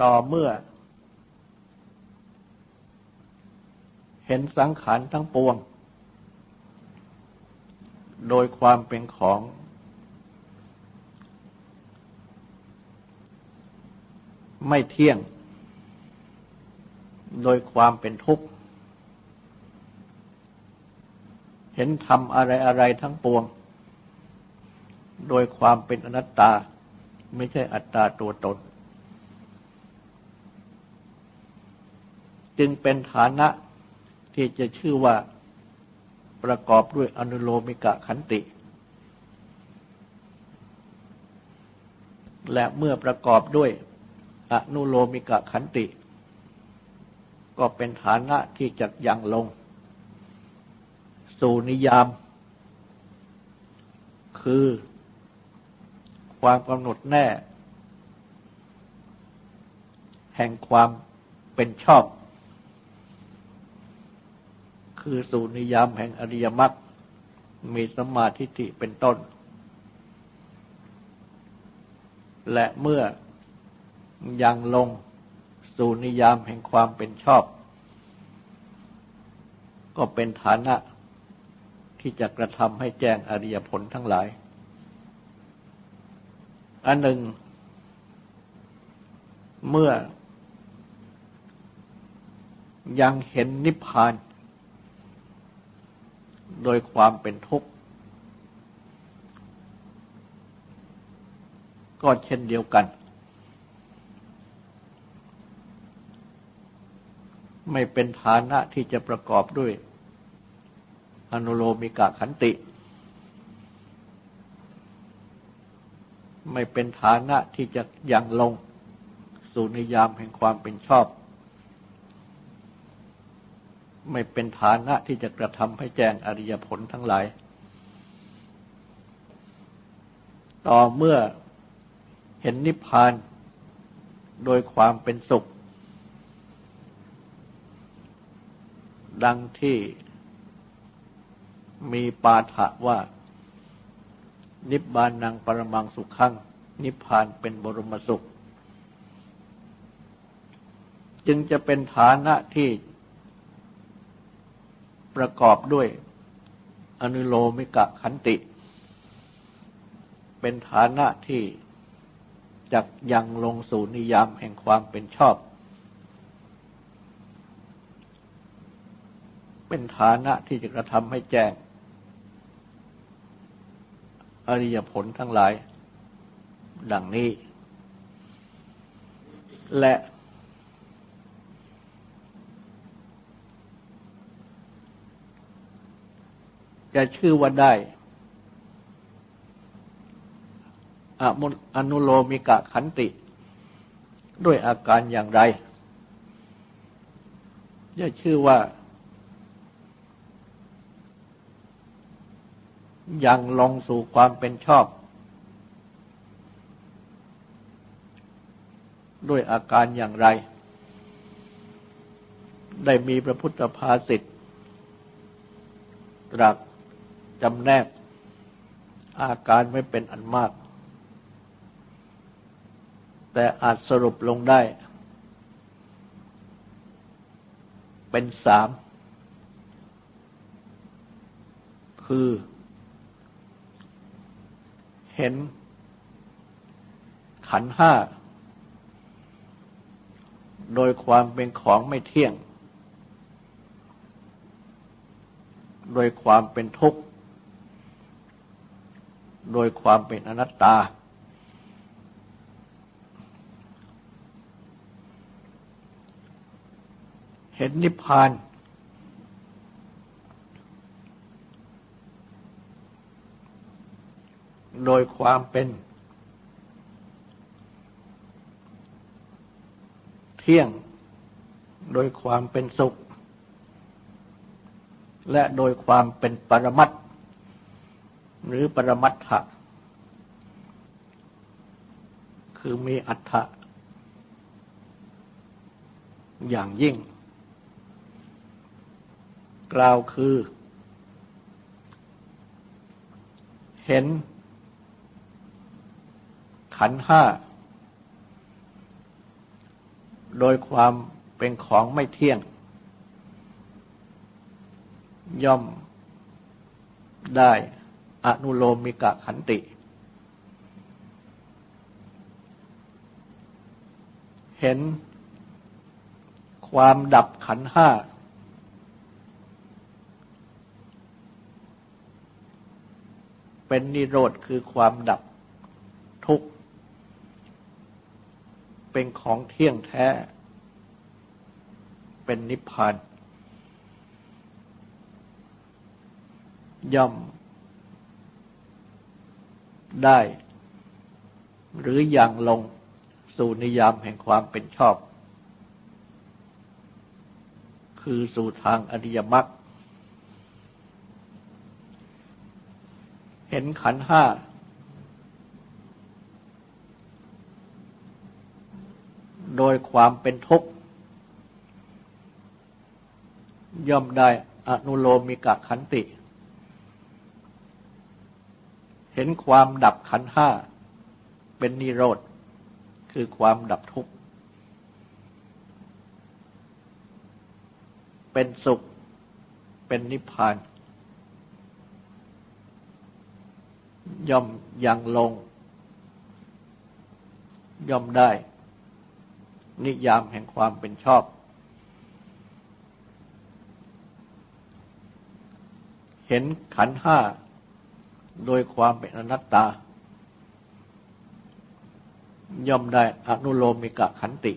ต่อเมื่อ เห็นสังขารทั้งปวง โดยความเป็นของ ไม่เที่ยง โดยความเป็นทุกข์ เห็นทำอะไรอะไรทั้งปวง โดยความเป็นอนัตตา ไม่ใช่อัตตาตัวตน จึงเป็นฐานะที่จะชื่อว่าประกอบด้วยอนุโลมิกะขันติ และเมื่อประกอบด้วยอนุโลมิกะขันติ ก็เป็นฐานะที่จะยังลง สู่นิยาม คือความกำหนดแน่ แห่งความเป็นชอบ คือสู่นิยามแห่งอริยมรรคมีสมาธิิเป็นต้น และเมื่อยังลงสู่นิยามแห่งความเป็นชอบ ก็เป็นฐานะที่จะกระทำให้แจ้งอริยผลทั้งหลาย อันหนึ่ง เมื่อยังเห็นนิพพาน โดยความเป็นทุกข์ ก็เช่นเดียวกัน ไม่เป็นฐานะที่จะประกอบด้วย อนุโลมิกะขันติ ไม่เป็นฐานะที่จะยังลง สู่นิยามแห่งความเป็นชอบ ไม่เป็นฐานะที่จะกระทำให้แจ้งอริยผลทั้งหลาย ต่อเมื่อเห็นนิพพานโดยความเป็นสุข ดังที่มีปาฐะว่า นิพพานนังปรมังสุขขัง นิพพานเป็นบรมสุข จึงจะเป็นฐานะที่ ประกอบด้วยอนุโลมิกะขันติ เป็นฐานะที่จักยังลงสู่นิยามแห่งความเป็นชอบ เป็นฐานะที่จะกระทำให้แจ้ง อริยผลทั้งหลาย ดังนี้ และ จะชื่อว่าได้อนุโลมิกะขันติ ด้วยอาการอย่างไร จะชื่อว่า ยังลงสู่ความเป็นชอบ ด้วยอาการอย่างไร ได้มีพระพุทธภาษิตตรัส จำแนกอาการไม่เป็นอันมาก แต่อาจสรุปลงได้ เป็นสาม คือ เห็น ขันห้า โดยความเป็นของไม่เที่ยง โดยความเป็นทุกข์ โดยความเป็นอนัตตา เห็นนิพพาน โดยความเป็นเที่ยงโดยความเป็นสุข และโดยความเป็นปรมัตถ หรือปรมัตถะคือมีอัฏฐะอย่างยิ่ง กล่าวคือ เห็น ขันห้า โดยความเป็นของไม่เที่ยง ย่อมได้ อนุโลมิกะขันติ เห็นความดับขันห้า เป็นนิโรธคือความดับทุกข์ เป็นของเที่ยงแท้ เป็นนิพพานย่อม ได้ หรืออย่างลงสู่นิยามแห่งความเป็นชอบ คือสู่ทางอริยมรรคเห็นขันห้า โดยความเป็นทุกข์ ย่อมได้อนุโลมิกะขันติ เห็นความดับขันห้า เป็นนิโรธ คือความดับทุกข์ เป็นสุข เป็นนิพพาน ย่อมยังลง ย่อมได้ นิยามแห่งความเป็นชอบ เห็นขันห้า โดยความเป็นอนัตตา ย่อมได้อนุโลมิกะขันติ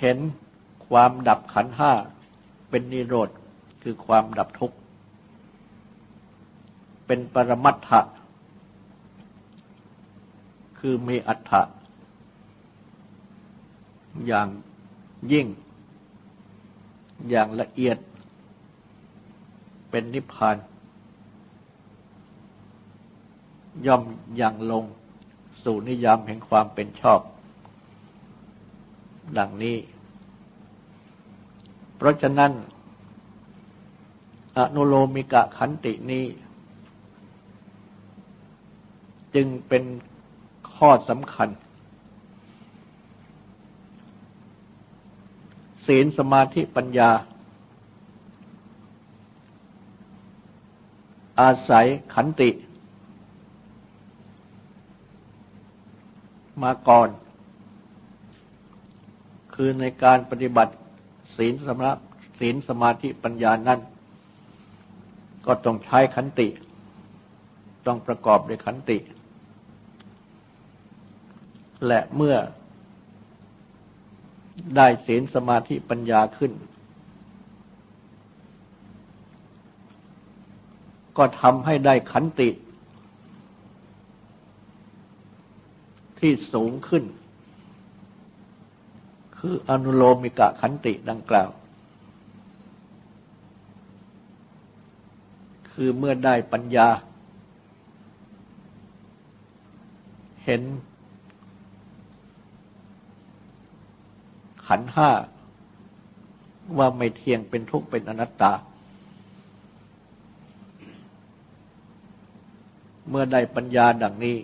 เห็นความดับขันห้าเป็นนิโรธคือความดับทุกข์ เป็นปรมัตถะคือมีอัตถะอย่างยิ่ง อย่างละเอียด เป็นนิพพาน ย่อมยังลงสู่นิยามแห่งความเป็นชอบ ดังนี้ เพราะฉะนั้น อนุโลมิกะขันตินี้ จึงเป็นข้อสำคัญ ศีลสมาธิปัญญา อาศัยขันติ มาก่อน คือในการปฏิบัติศีลสมะศีลสมาธิปัญญานั้น ก็ต้องใช้ขันติ ต้องประกอบด้วยขันติ และเมื่อได้ศีลสมาธิปัญญาขึ้น ก็ทำให้ได้ขันติ ที่สูงขึ้น คืออนุโลมิกะขันติดังกล่าว คือเมื่อได้ปัญญา เห็น ขันห้าว่าไม่เที่ยงเป็นทุกข์เป็นอนัตตา เมื่อได้ปัญญาดังนี้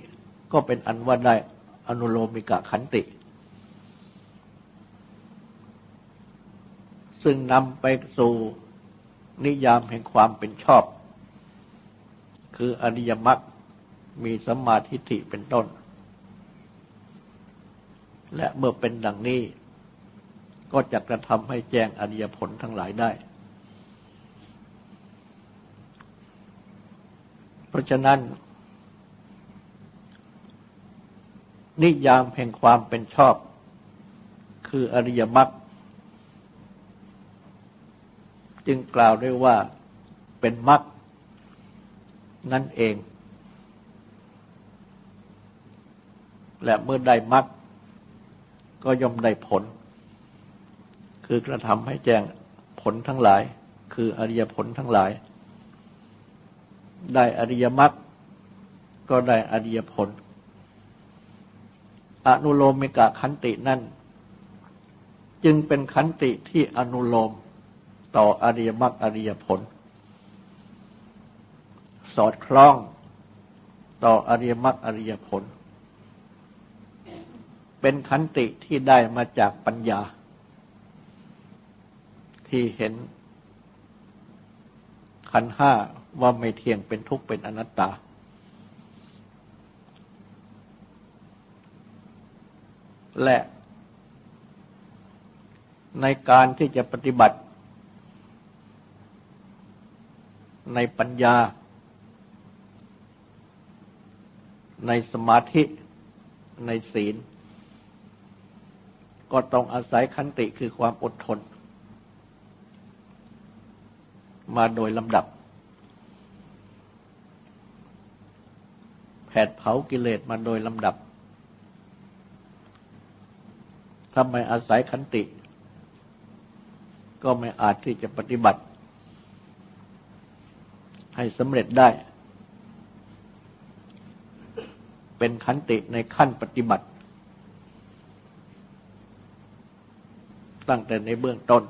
ก็เป็นอันว่าได้อนุโลมิกะขันติ ซึ่งนำไปสู่นิยามแห่งความเป็นชอบ คืออริยมรรคมีสัมมาทิฏฐิเป็นต้น และเมื่อเป็นดังนี้ ก็จะกระทำให้แจ้งอริยผลทั้งหลายได้ เพราะฉะนั้น นิยามแห่งความเป็นชอบ คืออริยมรรคจึงกล่าวได้ว่าเป็นมรรคนั่นเอง และเมื่อได้มรรคก็ย่อมได้ผล คือกระทำให้แจ้งผลทั้งหลาย คืออริยผลทั้งหลาย ได้อริยมรรคก็ได้อริยผล อนุโลมมิกะขันตินั่น จึงเป็นขันติที่อนุโลมต่ออริยมรรคอริยผล สอดคล้องต่ออริยมรรคอริยผล เป็นขันติที่ได้มาจากปัญญา ที่เห็นขันห้าว่าไม่เที่ยงเป็นทุกข์เป็นอนัตตา และในการที่จะปฏิบัติ ในปัญญา ในสมาธิในศีล ก็ต้องอาศัยขันติคือความอดทน มาโดยลำดับ แผดเผากิเลสมาโดยลำดับ ถ้าไม่อาศัยขันติ ก็ไม่อาจที่จะปฏิบัติ ให้สำเร็จได้ เป็นขันติในขั้นปฏิบัติ ตั้งแต่ในเบื้องต้น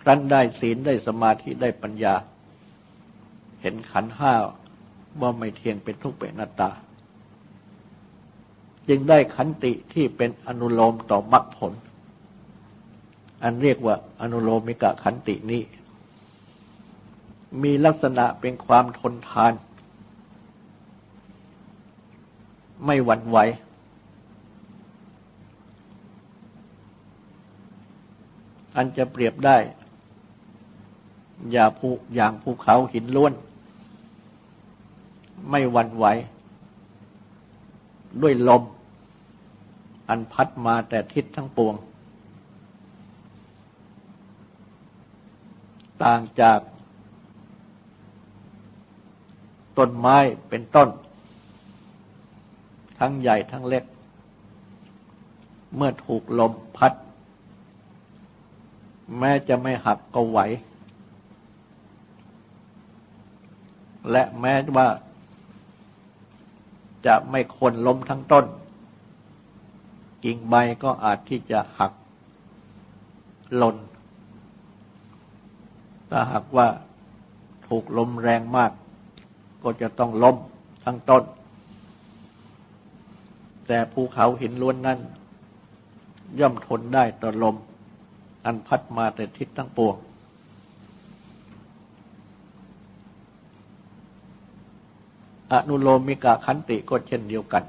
ครั้นได้ศีลได้สมาธิได้ปัญญา เห็นขันห้าว่าไม่เที่ยงเป็นทุกข์เป็นนัตตา จึงได้ขันติที่เป็นอนุโลมต่อมรรคผล อันเรียกว่าอนุโลมิกะขันตินี้ มีลักษณะเป็นความทนทาน ไม่หวั่นไหวอันจะเปรียบได้ อย่าภูอย่างภูเขาหินล้วน ไม่หวั่นไหว ด้วยลม อันพัดมาแต่ทิศทั้งปวง ต่างจากต้นไม้เป็นต้น ทั้งใหญ่ทั้งเล็ก เมื่อถูกลมพัด แม้จะไม่หักก็ไหว และแม้ว่าจะไม่คนล้มทั้งต้น กิ่งใบก็อาจที่จะหักหล่นถ้าหากว่าถูกลมแรงมาก ก็จะต้องล้มทั้งต้น แต่ภูเขาหินล้วนนั้น ย่อมทนได้ต่อลม อันพัดมาแต่ทิศทั้งปวง อนุโลมิกาขันติก็เช่นเดียวกัน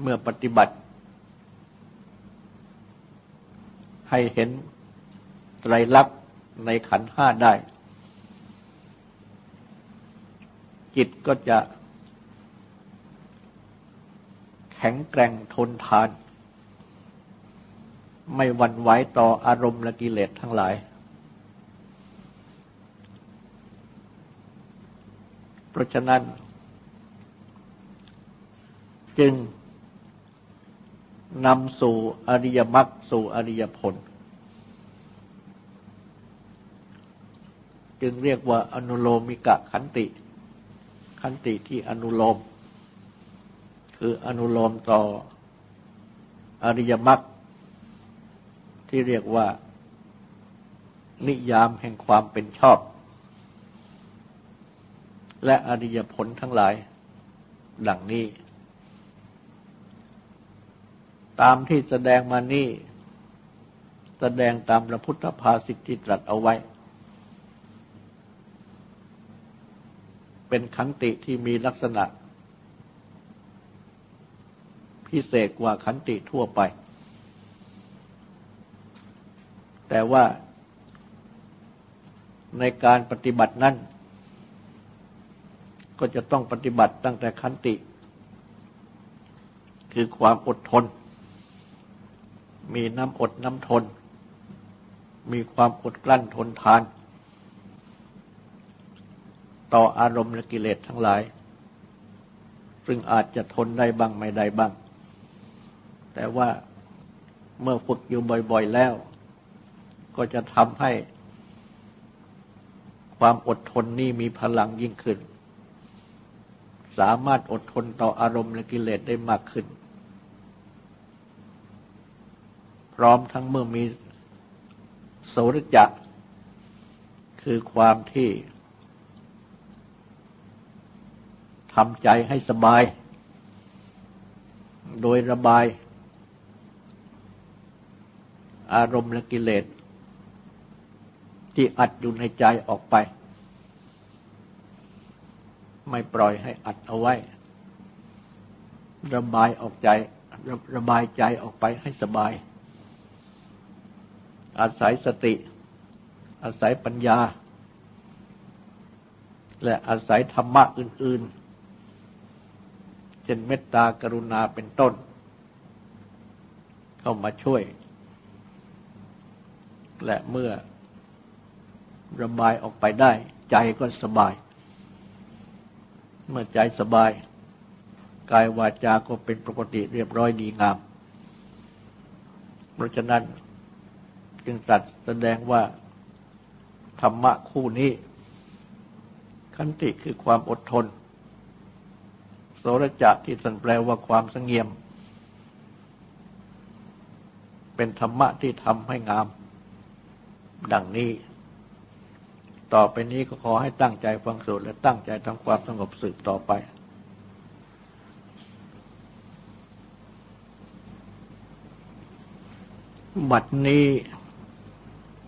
เมื่อปฏิบัติ ให้เห็นไตรลักษณ์ในขันห้าได้ จิตก็จะแข็งแกร่งทนทาน ไม่หวั่นไหวต่ออารมณ์และกิเลสทั้งหลาย เพราะฉะนั้น จึง นำสู่อริยมรรคสู่อริยผล จึงเรียกว่าอนุโลมิกะขันติ ขันติที่อนุโลม คืออนุโลมต่ออริยมรรคที่เรียกว่า นิยามแห่งความเป็นชอบ และอริยผลทั้งหลาย ดังนี้ ตามที่แสดงมานี้แสดงตามพระพุทธภาษิตที่ตรัสเอาไว้ เป็นขันติที่มีลักษณะ พิเศษกว่าขันติทั่วไป แต่ว่าในการปฏิบัตินั้นก็จะต้องปฏิบัติตั้งแต่ขันติ คือความอดทน มีน้ำอดน้ำทน มีความอดกลั้นทนทาน ต่ออารมณ์และกิเลสทั้งหลาย ซึ่งอาจจะทนได้บ้างไม่ได้บ้าง แต่ว่าเมื่อฝึกอยู่บ่อย ๆแล้ว ก็จะทำให้ความอดทนนี้มีพลังยิ่งขึ้น สามารถอดทนต่ออารมณ์และกิเลสได้มากขึ้น พร้อมทั้งเมื่อมีโสรจักคือความที่ททำใจให้สบาย โดยระบาย อารมณ์และกิเลส ที่อัดอยู่ในใจออกไป ไม่ปล่อยให้อัดเอาไว้ ระบายออกใจ ระระบายใจออกไปให้สบาย อาศัยสติ อาศัยปัญญา และอาศัยธรรมะอื่น ๆ เช่นเมตตากรุณาเป็นต้น เข้ามาช่วย และเมื่อระบายออกไปได้ ใจก็สบาย เมื่อใจสบาย กายวาจาก็เป็นปกติเรียบร้อยดีงาม เพราะฉะนั้น จึงตรัสแสดงว่าธรรมะคู่นี้ ขันติคือความอดทน โสรจะที่สันแปลว่าความสงเงียม เป็นธรรมะที่ทำให้งาม ดังนี้ ต่อไปนี้ก็ขอให้ตั้งใจฟังสวดและตั้งใจทำความสงบสืบต่อไปบัดนี้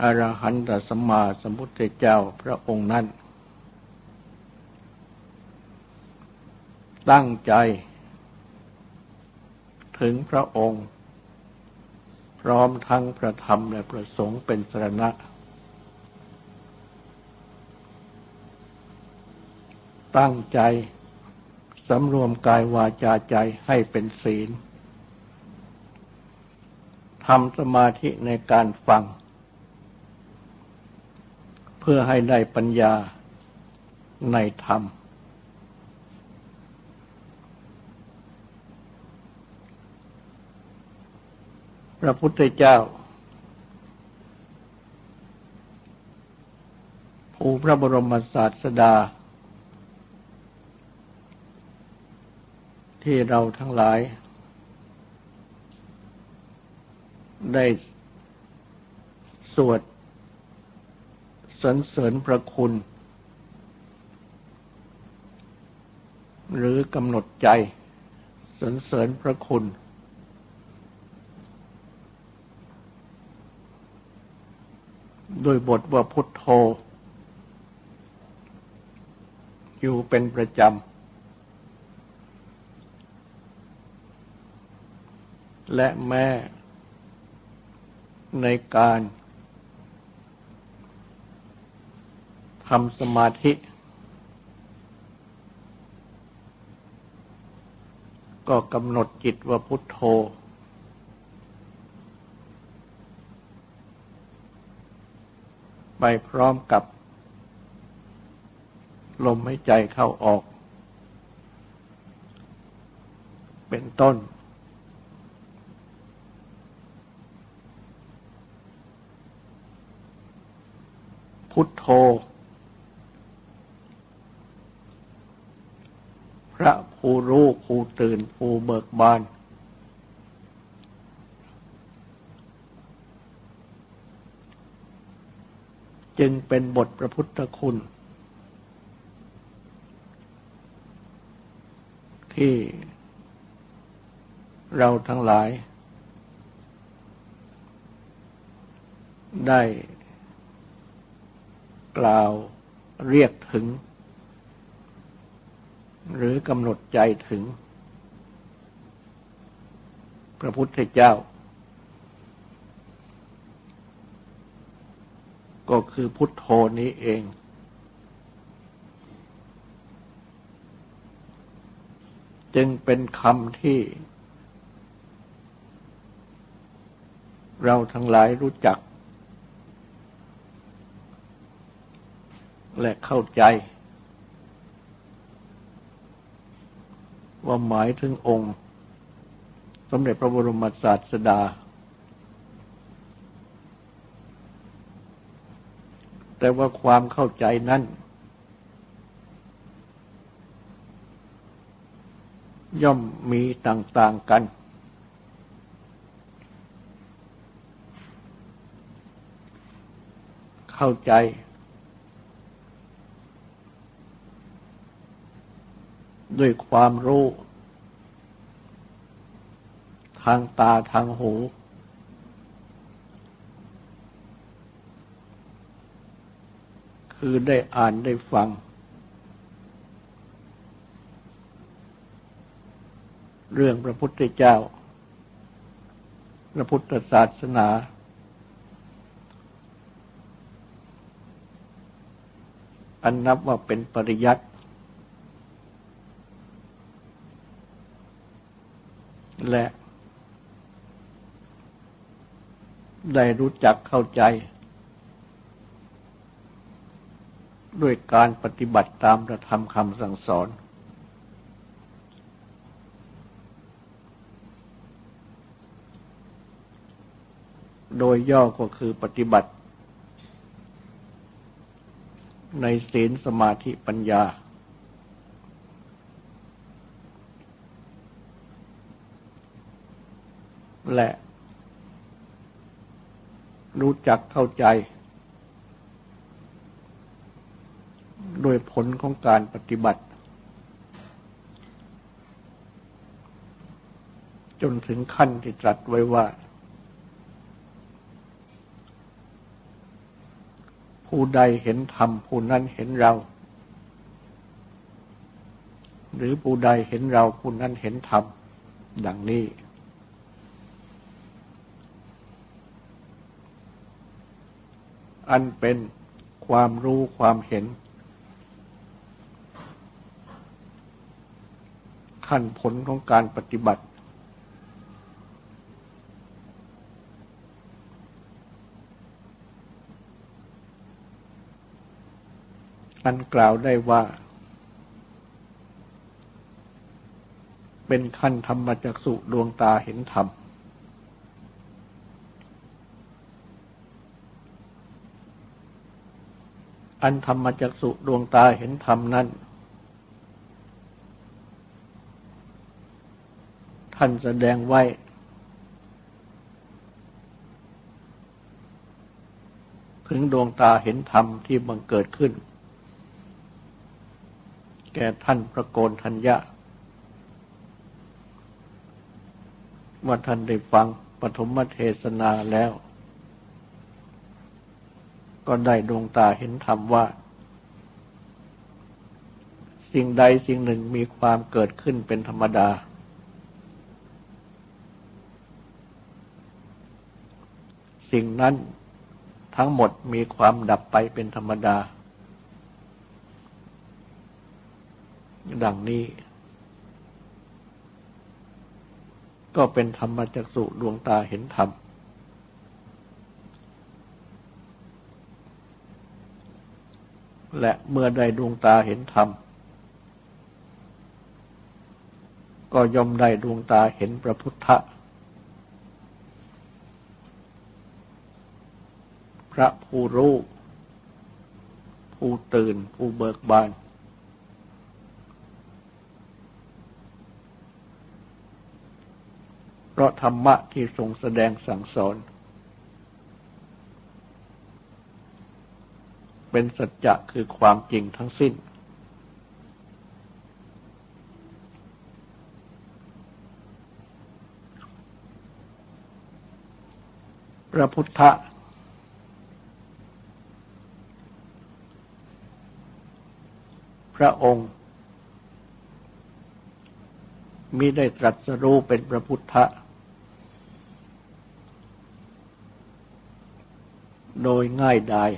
อรหันตสัมมาสัมพุทธเจ้าพระองค์นั้น ตั้งใจ ถึงพระองค์ พร้อมทั้งพระธรรมและพระสงฆ์เป็นสรณะ ตั้งใจสำรวมกายวาจาใจให้เป็นศีลทำสมาธิในการฟัง เพื่อให้ได้ปัญญาในธรรม พระพุทธเจ้า ผู้พระบรมศาสดา ที่เราทั้งหลาย ได้สวด สรรเสริญพระคุณ หรือกำหนดใจสรรเสริญพระคุณ โดยบทว่าพุทโธ อยู่เป็นประจำ และแม้ในการ ทำสมาธิ ก็กำหนดจิตว่าพุทโธ ไปพร้อมกับ ลมหายใจเข้าออก เป็นต้นพุทโธ ระผู้รู้ผู้ตื่นผู้เบิกบาน จึงเป็นบทพระพุทธคุณ ที่เราทั้งหลาย ได้กล่าวเรียกถึง หรือกำหนดใจถึง พระพุทธเจ้า ก็คือพุทโธนี้เอง จึงเป็นคำที่ เราทั้งหลายรู้จัก และเข้าใจ ว่าหมายถึงองค์ สมเด็จพระบรมศาสดา แต่ว่าความเข้าใจนั้น ย่อมมีต่างๆกัน เข้าใจ ด้วยความรู้ ทางตาทางหู คือได้อ่านได้ฟัง เรื่องพระพุทธเจ้า พระพุทธศาสนาอันนับว่าเป็นปริยัติ และได้รู้จักเข้าใจ ด้วยการปฏิบัติตามประธรรมคำสั่งสอน โดยย่อก็คือปฏิบัติ ในศีลสมาธิปัญญา และ รู้จักเข้าใจโดยผลของการปฏิบัติ จนถึงขั้นที่ตรัสไว้ว่า ผู้ใดเห็นธรรมผู้นั้นเห็นเรา หรือผู้ใดเห็นเราผู้นั้นเห็นธรรมดังนี้ อันเป็นความรู้ความเห็น ขั้นผลของการปฏิบัติ อันกล่าวได้ว่า เป็นขั้นธรรมจักสุดวงตาเห็นธรรม อันธรรมจักสุดวงตาเห็นธรรมนั้น ท่านแสดงไว้ ถึงดวงตาเห็นธรรมที่บังเกิดขึ้น แก่ท่านพระโกนทัญญะว่าท่านได้ฟังปฐมเทศนาแล้ว ก็ได้ดวงตาเห็นธรรมว่า สิ่งใดสิ่งหนึ่งมีความเกิดขึ้นเป็นธรรมดา สิ่งนั้นทั้งหมดมีความดับไปเป็นธรรมดา ดังนี้ ก็เป็นธรรมจักสุดวงตาเห็นธรรม และเมื่อได้ดวงตาเห็นธรรม ก็ย่อมได้ดวงตาเห็นพระพุทธ พระผู้รู้ผู้ตื่นผู้เบิกบาน เพราะธรรมะที่ทรงแสดงสั่งสอน เป็นสัจจะคือความจริงทั้งสิ้น พระพุทธพระองค์มิได้ตรัสรู้เป็นพระพุทธ โดยง่ายดาย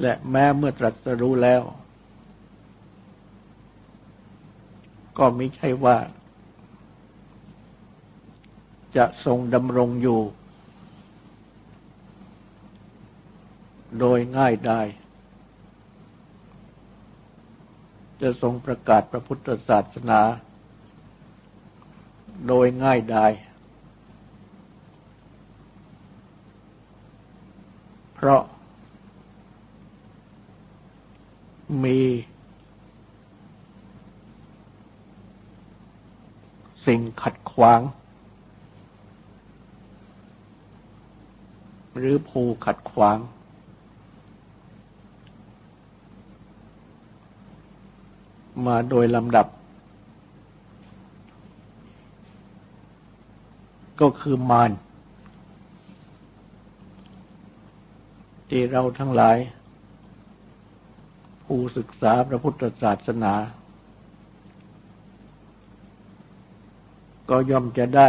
และแม้เมื่อตรัสรู้แล้ว ก็ไม่ใช่ว่า จะทรงดำรงอยู่ โดยง่ายได้ จะทรงประกาศพระพุทธศาสนา โดยง่ายไดายเพราะ มี สิ่งขัดขวาง หรือภูขัดขวาง มาโดยลำดับ ก็คือมารที่เราทั้งหลาย ผู้ศึกษาพระพุทธศาสนา ก็ย่อมจะได้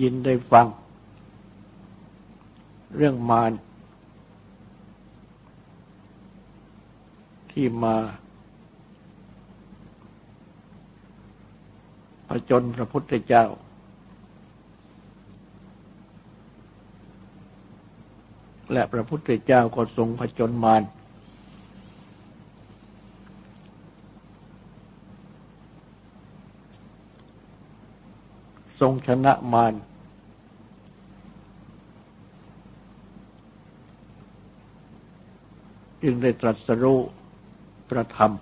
ยินได้ฟัง เรื่องมารที่มาผจญพระพุทธเจ้า และพระพุทธเจ้าก็ทรงผจญมารทรงชนะมารจึงได้ตรัสรู้ประธรรม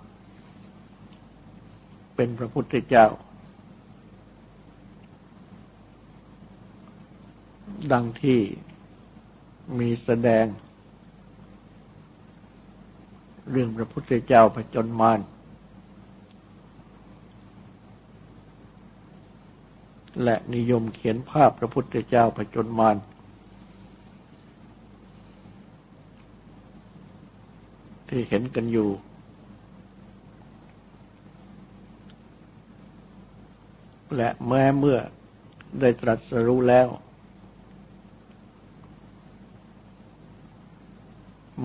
เป็นพระพุทธเจ้า ดังที่ มีแสดง เรื่องพระพุทธเจ้าผจญมารและนิยมเขียนภาพพระพุทธเจ้าผจญมารที่เห็นกันอยู่ และแม้เมื่อได้ตรัสรู้แล้ว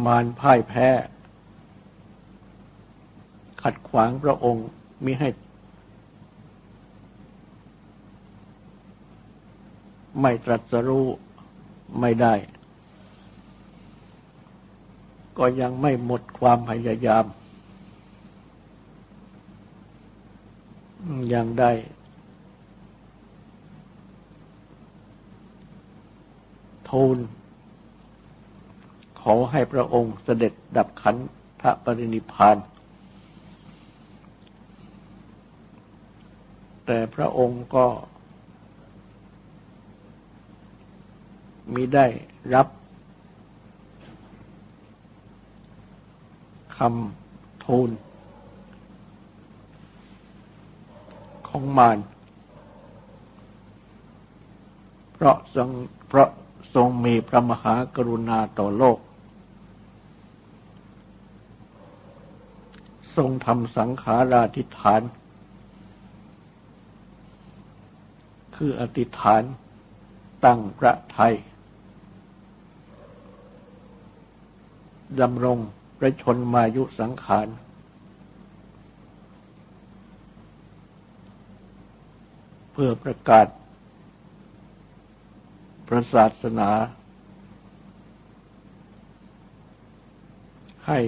มารพ่ายแพ้ ขัดขวางพระองค์มิให้ ไม่ตรัสรู้ไม่ได้ ก็ยังไม่หมดความพยายาม ยังได้ทูล ขอให้พระองค์เสด็จดับขันธปรินิพาน แต่พระองค์ก็มีได้รับคำทูลของมารเพราะทรงเพราะทรงมีพระมหากรุณาต่อโลก ทรงทำสังขาราธิฐาน คืออธิฐานตั้งพระไทยดำรงพระชนมายุสังขาร เพื่อประกาศ พระศาสนา ให้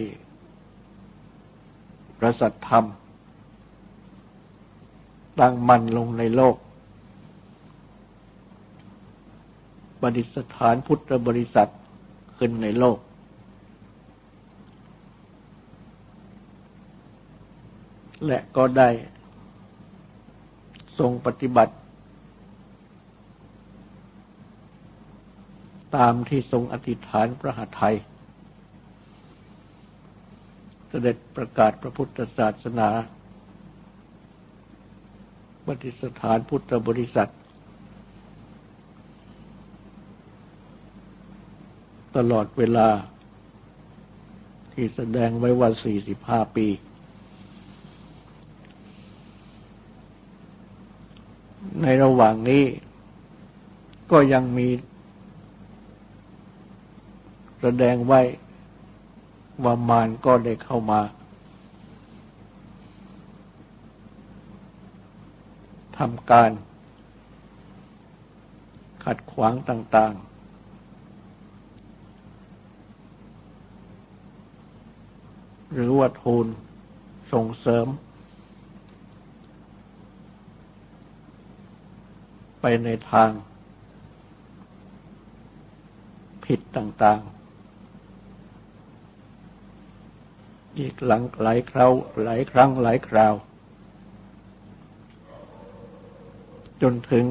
พระสัทธรรม ตั้งมั่นลงในโลก ปฏิสถานพุทธบริษัทขึ้นในโลก และก็ได้ทรงปฏิบัติ ตามที่ทรงอธิษฐานพระหทัยเส ด็จประกาศพระพุทธศาสนาปฏิสถานพุทธบริษัท ตลอดเวลาที่แสดงไว้ว่า 45 ปี ในระหว่างนี้ก็ยังมีแสดงไว้ ว่ามารก็ได้เข้ามา ทำการ ขัดขวางต่าง ๆ หรือว่าทูลส่งเสริม ไปในทางผิดต่าง ๆ อีกหลังหลายคราวหลายครั้งหลายคราว จนถึง